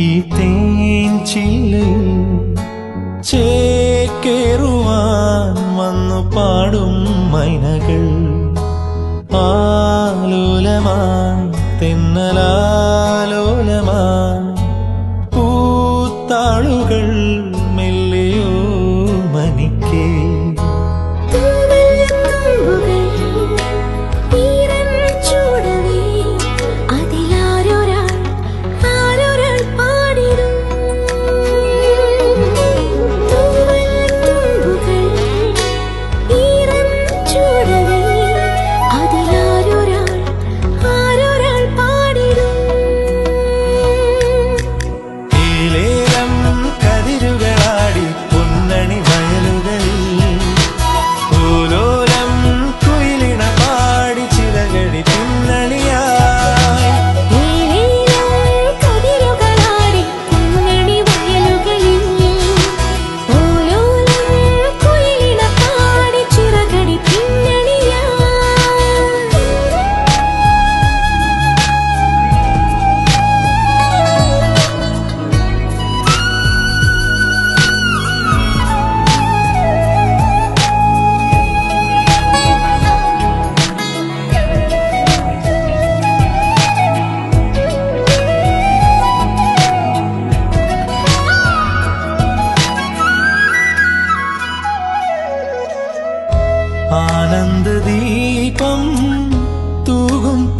ഈ തേൻചില്ലിൽ ചേക്കേറുവാൻ വന്നു പാടും മൈനകൾ. ആലോലമായി തെന്നലാ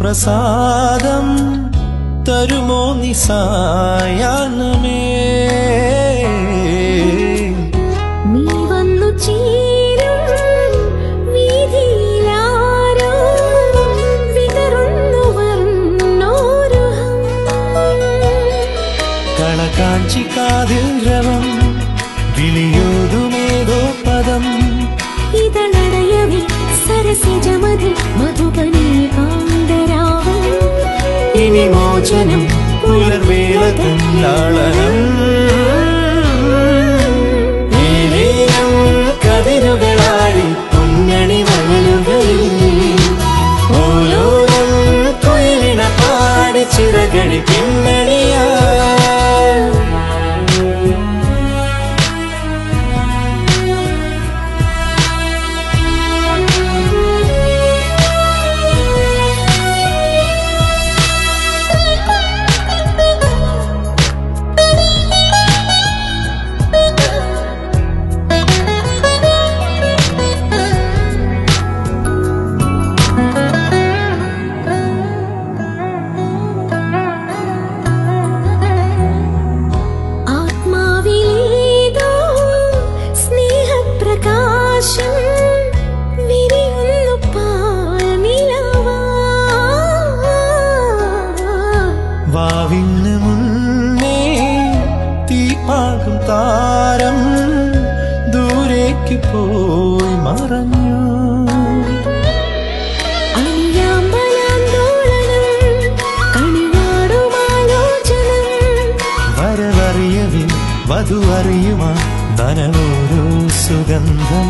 പ്രസാദം തരുമോ നിസായാനമേ? നീ വന്നു ചേരും വീതിയിലാരോ? വിതറുന്നു വർണോരുഹം. കളകാഞ്ചി കാതിൽ രവം വിളിയോതുമേതോ പദം. ഇതളടയവേ സരസിജമതിൽ ഇനി മോചനം പുലർവേള തന്നാളനം തീപ്പാകും താരം ദൂരേക്ക് പോയി മറഞ്ഞു അണിയാമ്പലാന്തോളനം, കണിയാടുമാലോചനം. വരവറിയവേ വധു അറിയുമാ നനവോരോ സുഗന്ധം